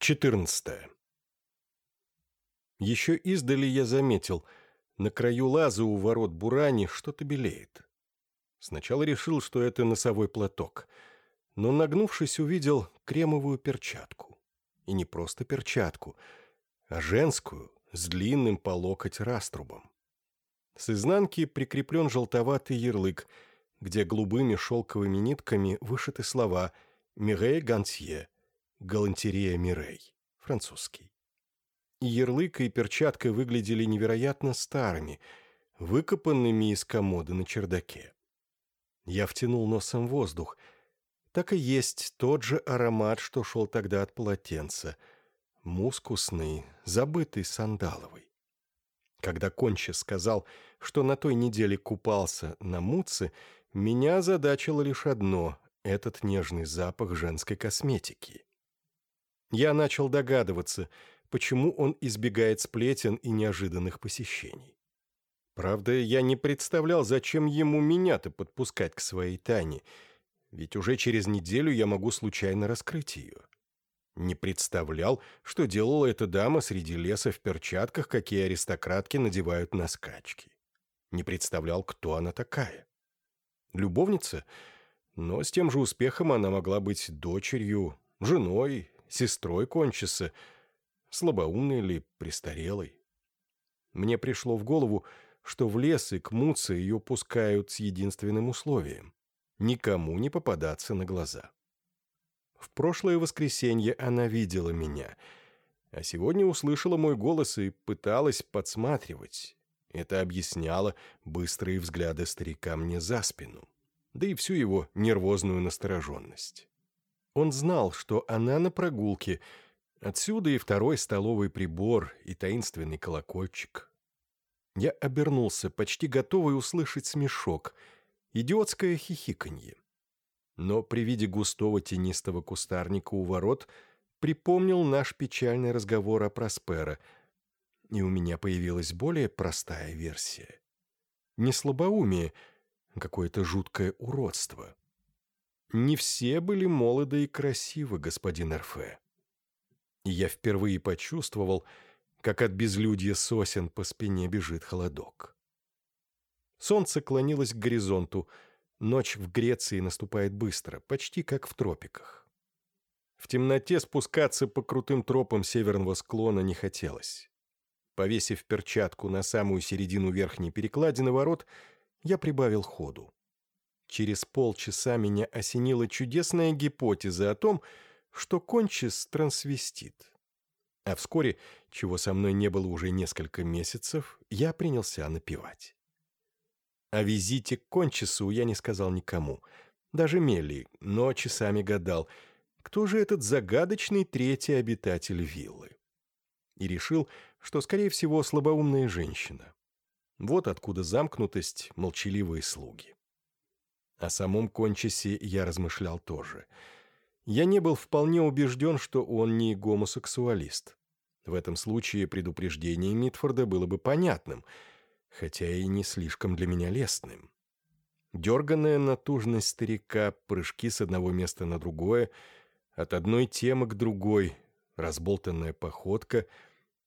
14. Еще издали я заметил, на краю лаза у ворот Бурани что-то белеет. Сначала решил, что это носовой платок, но, нагнувшись, увидел кремовую перчатку. И не просто перчатку, а женскую, с длинным по локоть раструбом. С изнанки прикреплен желтоватый ярлык, где голубыми шелковыми нитками вышиты слова «Мирей Гантье», «Галантерея Мирей», французский. Ярлык, и перчатка выглядели невероятно старыми, выкопанными из комода на чердаке. Я втянул носом воздух. Так и есть тот же аромат, что шел тогда от полотенца. Мускусный, забытый сандаловый. Когда Конча сказал, что на той неделе купался на Муце, меня задачило лишь одно — этот нежный запах женской косметики. Я начал догадываться, почему он избегает сплетен и неожиданных посещений. Правда, я не представлял, зачем ему меня-то подпускать к своей Тане, ведь уже через неделю я могу случайно раскрыть ее. Не представлял, что делала эта дама среди леса в перчатках, какие аристократки надевают на скачки. Не представлял, кто она такая. Любовница? Но с тем же успехом она могла быть дочерью, женой, сестрой Кончиса, слабоумной или престарелой. Мне пришло в голову, что в лес и к Муце ее пускают с единственным условием — никому не попадаться на глаза. В прошлое воскресенье она видела меня, а сегодня услышала мой голос и пыталась подсматривать. Это объясняло быстрые взгляды старика мне за спину, да и всю его нервозную настороженность. Он знал, что она на прогулке, отсюда и второй столовый прибор, и таинственный колокольчик. Я обернулся, почти готовый услышать смешок, идиотское хихиканье. Но при виде густого тенистого кустарника у ворот припомнил наш печальный разговор о Проспера, и у меня появилась более простая версия. Не слабоумие, а какое-то жуткое уродство. Не все были молоды и красивы, господин Эрфе. И я впервые почувствовал, как от безлюдья сосен по спине бежит холодок. Солнце клонилось к горизонту, ночь в Греции наступает быстро, почти как в тропиках. В темноте спускаться по крутым тропам северного склона не хотелось. Повесив перчатку на самую середину верхней перекладины ворот, я прибавил ходу. Через полчаса меня осенила чудесная гипотеза о том, что Кончис трансвестит. А вскоре, чего со мной не было уже несколько месяцев, я принялся напевать. О визите к Кончису я не сказал никому, даже Мелли, но часами гадал, кто же этот загадочный третий обитатель виллы. И решил, что, скорее всего, слабоумная женщина. Вот откуда замкнутость, молчаливые слуги. О самом Кончисе я размышлял тоже. Я не был вполне убежден, что он не гомосексуалист. В этом случае предупреждение Митфорда было бы понятным, хотя и не слишком для меня лестным. Дерганная натужность старика, прыжки с одного места на другое, от одной темы к другой, разболтанная походка,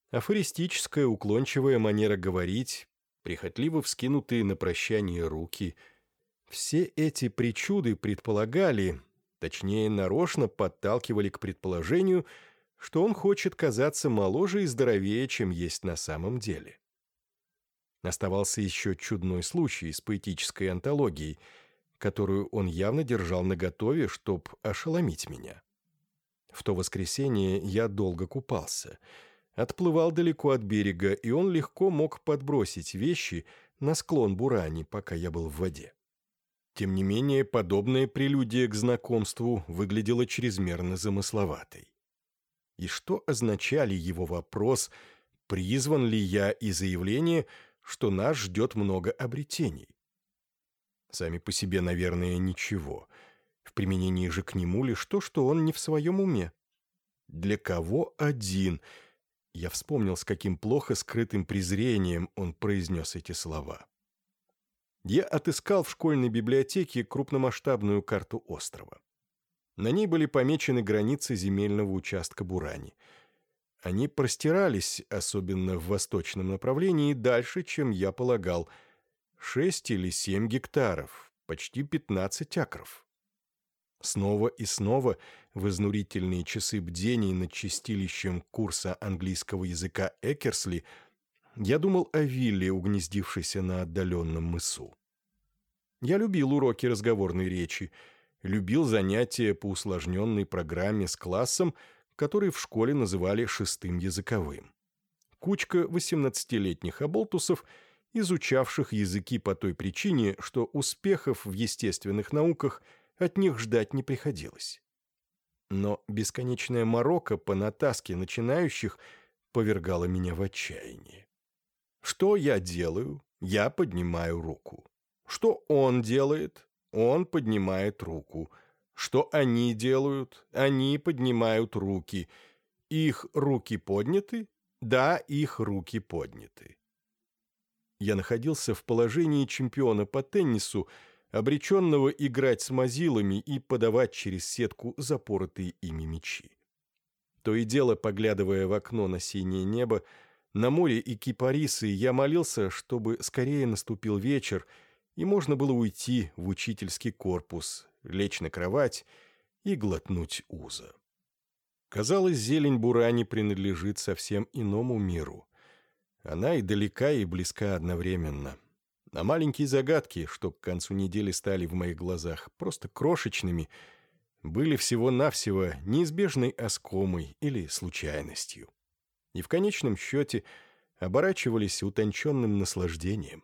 афористическая уклончивая манера говорить, прихотливо вскинутые на прощание руки — все эти причуды предполагали, точнее, нарочно подталкивали к предположению, что он хочет казаться моложе и здоровее, чем есть на самом деле. Оставался еще чудной случай с поэтической антологией, которую он явно держал наготове, чтоб ошеломить меня. В то воскресенье я долго купался, отплывал далеко от берега, и он легко мог подбросить вещи на склон Бурани, пока я был в воде. Тем не менее, подобная прелюдия к знакомству выглядела чрезмерно замысловатой. И что означали его вопрос, призван ли я и заявление, что нас ждет много обретений? Сами по себе, наверное, ничего. В применении же к нему лишь то, что он не в своем уме. Для кого один? Я вспомнил, с каким плохо скрытым презрением он произнес эти слова я отыскал в школьной библиотеке крупномасштабную карту острова. На ней были помечены границы земельного участка Бурани. Они простирались, особенно в восточном направлении, дальше, чем я полагал. Шесть или семь гектаров, почти пятнадцать акров. Снова и снова в изнурительные часы бдений над чистилищем курса английского языка Экерсли я думал о вилле, угнездившейся на отдаленном мысу. Я любил уроки разговорной речи, любил занятия по усложненной программе с классом, который в школе называли шестым языковым. Кучка 18-летних оболтусов, изучавших языки по той причине, что успехов в естественных науках от них ждать не приходилось. Но бесконечная морока по натаске начинающих повергала меня в отчаяние. Что я делаю? Я поднимаю руку. Что он делает? Он поднимает руку. Что они делают? Они поднимают руки. Их руки подняты? Да, их руки подняты. Я находился в положении чемпиона по теннису, обреченного играть с мазилами и подавать через сетку запоротые ими мячи. То и дело, поглядывая в окно на синее небо, на море и кипарисы, я молился, чтобы скорее наступил вечер, и можно было уйти в учительский корпус, лечь на кровать и глотнуть уза. Казалось, зелень Бурани принадлежит совсем иному миру. Она и далека, и близка одновременно. А маленькие загадки, что к концу недели стали в моих глазах просто крошечными, были всего-навсего неизбежной оскомой или случайностью. И в конечном счете оборачивались утонченным наслаждением.